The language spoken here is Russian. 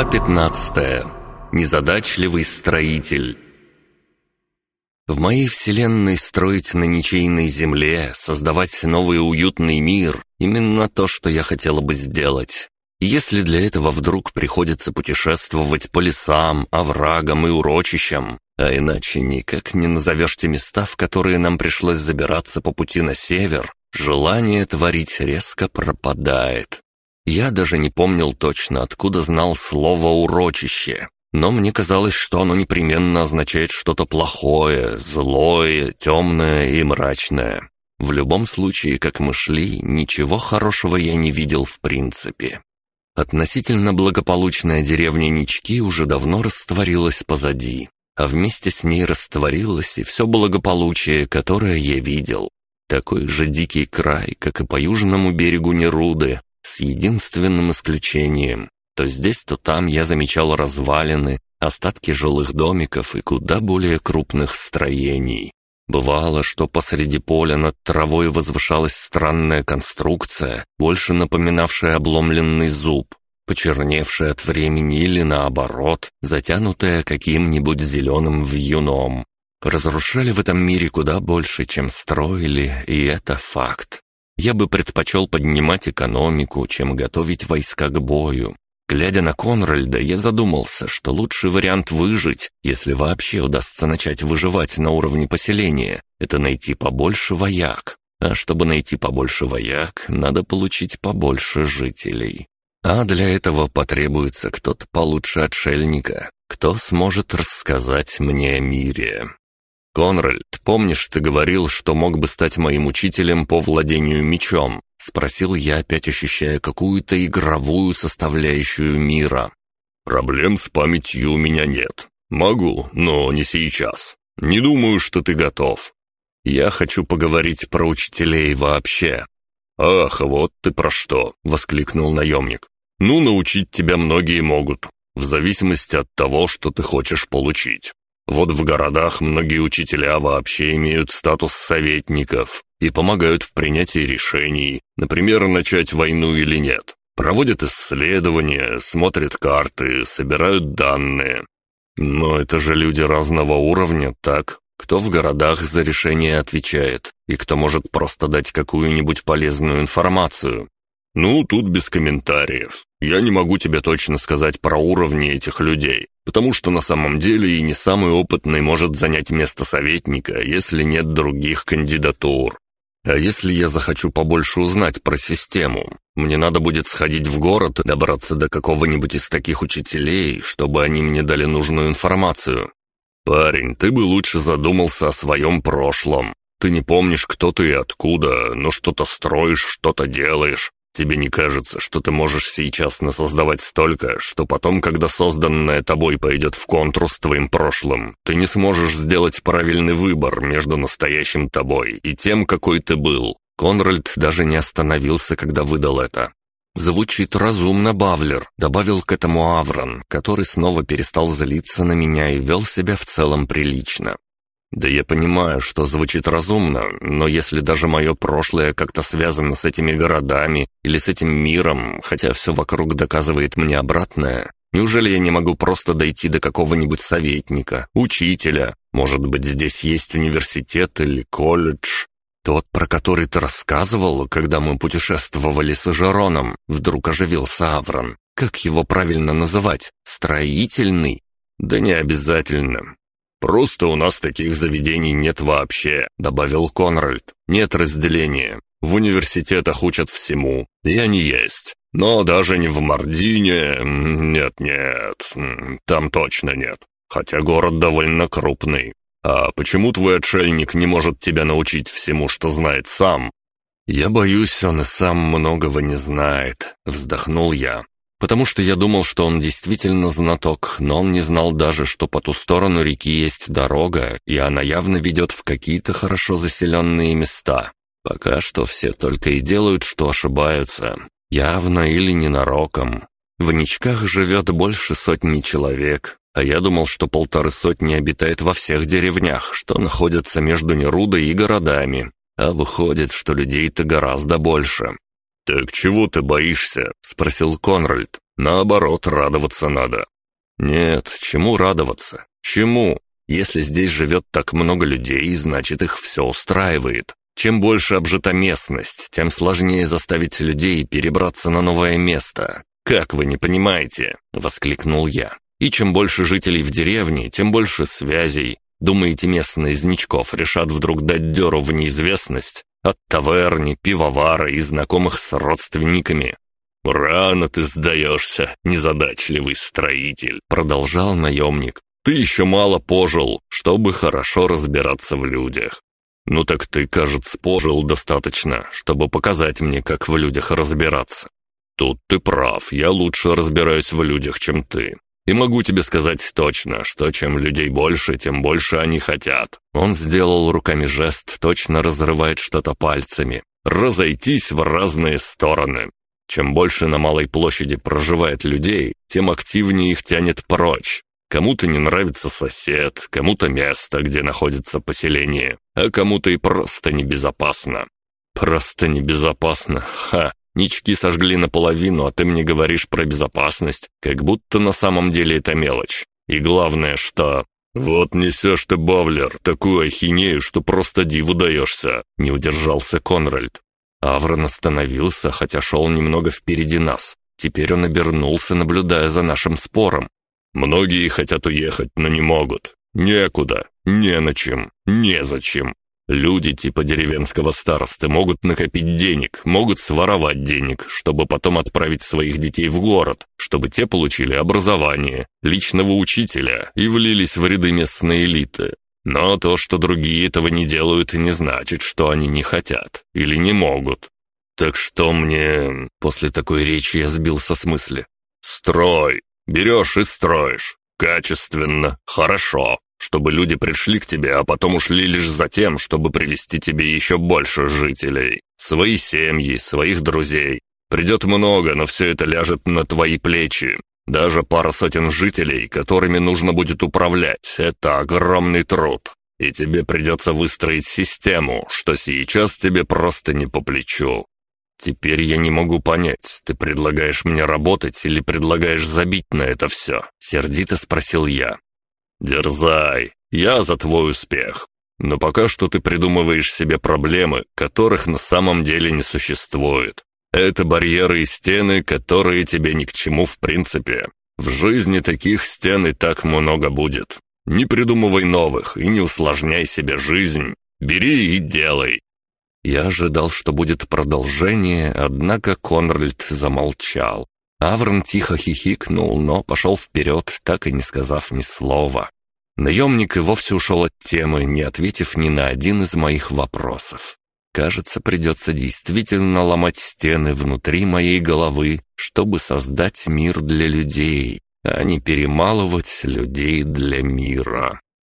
Глава 15. Незадачливый строитель. В моей вселенной строить на ничейной земле, создавать новый уютный мир – именно то, что я хотела бы сделать. Если для этого вдруг приходится путешествовать по лесам, оврагам и урочищам, а иначе никак не назовешь те места, в которые нам пришлось забираться по пути на север, желание творить резко пропадает. Я даже не помнил точно, откуда знал слово «урочище». Но мне казалось, что оно непременно означает что-то плохое, злое, темное и мрачное. В любом случае, как мы шли, ничего хорошего я не видел в принципе. Относительно благополучная деревня Нички уже давно растворилась позади, а вместе с ней растворилось и все благополучие, которое я видел. Такой же дикий край, как и по южному берегу Неруды, с единственным исключением. То здесь, то там я замечал развалины, остатки жилых домиков и куда более крупных строений. Бывало, что посреди поля над травой возвышалась странная конструкция, больше напоминавшая обломленный зуб, почерневшая от времени или наоборот, затянутая каким-нибудь зеленым вьюном. Разрушали в этом мире куда больше, чем строили, и это факт. Я бы предпочел поднимать экономику, чем готовить войска к бою. Глядя на Конральда, я задумался, что лучший вариант выжить, если вообще удастся начать выживать на уровне поселения, это найти побольше вояк. А чтобы найти побольше вояк, надо получить побольше жителей. А для этого потребуется кто-то получше отшельника, кто сможет рассказать мне о мире. «Конральд, помнишь, ты говорил, что мог бы стать моим учителем по владению мечом?» — спросил я, опять ощущая какую-то игровую составляющую мира. «Проблем с памятью у меня нет. Могу, но не сейчас. Не думаю, что ты готов. Я хочу поговорить про учителей вообще». «Ах, вот ты про что!» — воскликнул наемник. «Ну, научить тебя многие могут, в зависимости от того, что ты хочешь получить. Вот в городах многие учителя вообще имеют статус советников и помогают в принятии решений, например, начать войну или нет. Проводят исследования, смотрят карты, собирают данные. Но это же люди разного уровня, так? Кто в городах за решение отвечает, и кто может просто дать какую-нибудь полезную информацию. Ну, тут без комментариев. Я не могу тебе точно сказать про уровни этих людей, потому что на самом деле и не самый опытный может занять место советника, если нет других кандидатур. А если я захочу побольше узнать про систему, мне надо будет сходить в город, добраться до какого-нибудь из таких учителей, чтобы они мне дали нужную информацию. Парень, ты бы лучше задумался о своем прошлом. Ты не помнишь, кто ты и откуда, но что-то строишь, что-то делаешь. Тебе не кажется, что ты можешь сейчас насоздавать столько, что потом, когда созданное тобой пойдет в контру с твоим прошлым, ты не сможешь сделать правильный выбор между настоящим тобой и тем, какой ты был?» Конральд даже не остановился, когда выдал это. «Звучит разумно, Бавлер», — добавил к этому Аврон, который снова перестал злиться на меня и вел себя в целом прилично. Да я понимаю, что звучит разумно, но если даже мое прошлое как-то связано с этими городами или с этим миром, хотя все вокруг доказывает мне обратное, неужели я не могу просто дойти до какого-нибудь советника, учителя? Может быть, здесь есть университет или колледж? Тот, про который ты рассказывал, когда мы путешествовали с Эжероном, вдруг оживился Аврон. Как его правильно называть? Строительный? Да не обязательно. «Просто у нас таких заведений нет вообще», — добавил Конральд. «Нет разделения. В университетах учат всему, и они есть. Но даже не в Мардине... Нет-нет, там точно нет. Хотя город довольно крупный. А почему твой отшельник не может тебя научить всему, что знает сам?» «Я боюсь, он и сам многого не знает», — вздохнул я потому что я думал, что он действительно знаток, но он не знал даже, что по ту сторону реки есть дорога, и она явно ведет в какие-то хорошо заселенные места. Пока что все только и делают, что ошибаются. Явно или ненароком. В Ничках живет больше сотни человек, а я думал, что полторы сотни обитает во всех деревнях, что находятся между Нерудой и городами. А выходит, что людей-то гораздо больше. «Так чего ты боишься?» — спросил Конральд. «Наоборот, радоваться надо». «Нет, чему радоваться? Чему? Если здесь живет так много людей, значит их все устраивает. Чем больше обжита местность, тем сложнее заставить людей перебраться на новое место. Как вы не понимаете?» — воскликнул я. «И чем больше жителей в деревне, тем больше связей. Думаете, местные значков решат вдруг дать дёру в неизвестность? От таверни, пивовара и знакомых с родственниками. «Рано ты сдаешься, незадачливый строитель», — продолжал наемник. «Ты еще мало пожил, чтобы хорошо разбираться в людях. Ну так ты, кажется, пожил достаточно, чтобы показать мне, как в людях разбираться. Тут ты прав, я лучше разбираюсь в людях, чем ты. И могу тебе сказать точно, что чем людей больше, тем больше они хотят. Он сделал руками жест, точно разрывает что-то пальцами. Разойтись в разные стороны. Чем больше на малой площади проживает людей, тем активнее их тянет прочь. Кому-то не нравится сосед, кому-то место, где находится поселение, а кому-то и просто небезопасно. Просто небезопасно, ха. Нички сожгли наполовину, а ты мне говоришь про безопасность, как будто на самом деле это мелочь. И главное, что... «Вот несешь ты, Бавлер, такую ахинею, что просто диву даешься», — не удержался Конральд. Аврон остановился, хотя шел немного впереди нас. Теперь он обернулся, наблюдая за нашим спором. «Многие хотят уехать, но не могут. Некуда, не на чем, незачем. Люди типа деревенского старосты могут накопить денег, могут своровать денег, чтобы потом отправить своих детей в город, чтобы те получили образование, личного учителя и влились в ряды местной элиты. Но то, что другие этого не делают, не значит, что они не хотят или не могут. Так что мне... После такой речи я сбился с мысли. Строй. Берешь и строишь. Качественно, хорошо чтобы люди пришли к тебе, а потом ушли лишь за тем, чтобы привести тебе еще больше жителей. Свои семьи, своих друзей. Придет много, но все это ляжет на твои плечи. Даже пара сотен жителей, которыми нужно будет управлять, это огромный труд. И тебе придется выстроить систему, что сейчас тебе просто не по плечу. Теперь я не могу понять, ты предлагаешь мне работать или предлагаешь забить на это все?» Сердито спросил я. «Дерзай, я за твой успех. Но пока что ты придумываешь себе проблемы, которых на самом деле не существует. Это барьеры и стены, которые тебе ни к чему в принципе. В жизни таких стен и так много будет. Не придумывай новых и не усложняй себе жизнь. Бери и делай». Я ожидал, что будет продолжение, однако Конральд замолчал. Аврон тихо хихикнул, но пошел вперед, так и не сказав ни слова. Наемник и вовсе ушел от темы, не ответив ни на один из моих вопросов. Кажется, придется действительно ломать стены внутри моей головы, чтобы создать мир для людей, а не перемалывать людей для мира.